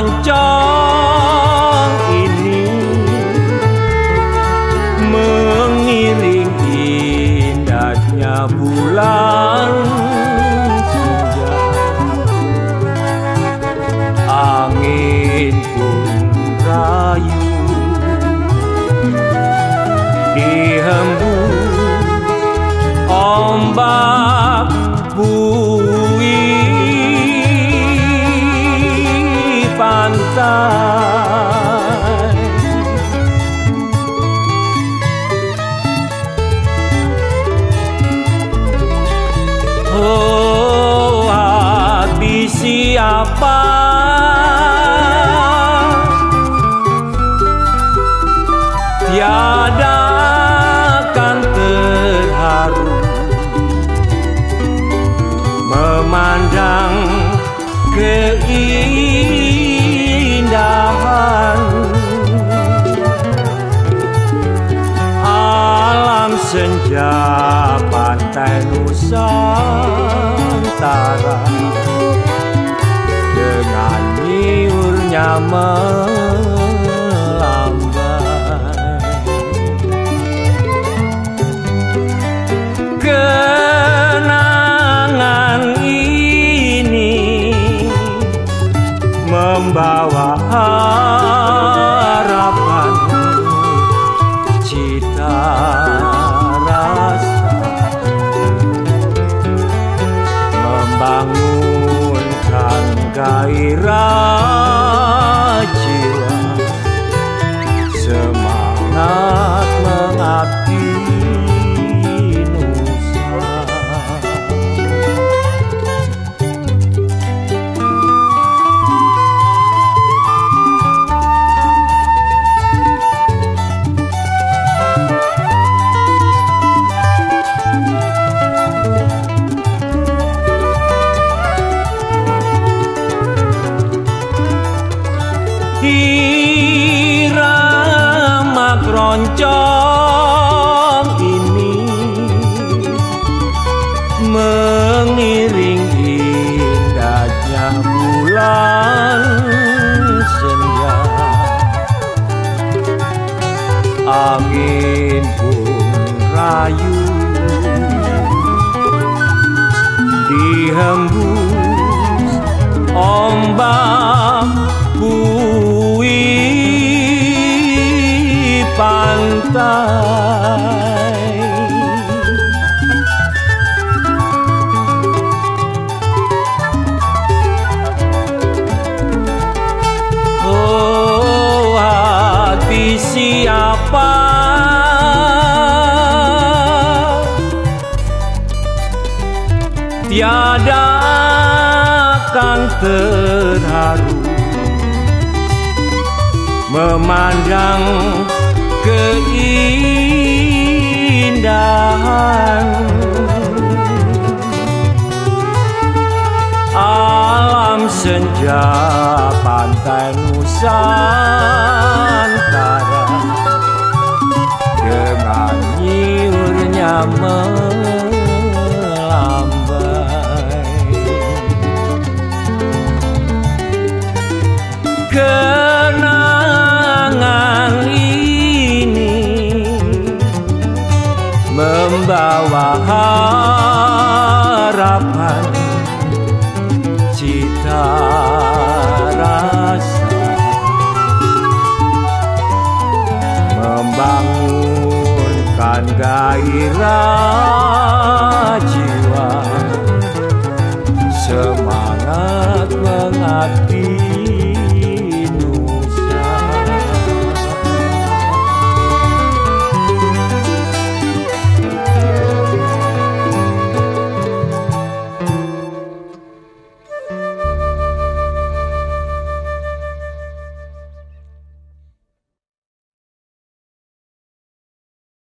còn cho siapa Tiada akan terharu Memandang keindahan. Alam senja pantai Nusantara nyiurnya membawa harapan cita rasa membangunkan gairah ombak pantai. Oh hati siapa terharu. Memandang keindahan. Alam senja pantai Nusantara kenangan ini membawa harapan cita rasa membangunkan gairah jiwa semangat mengatakan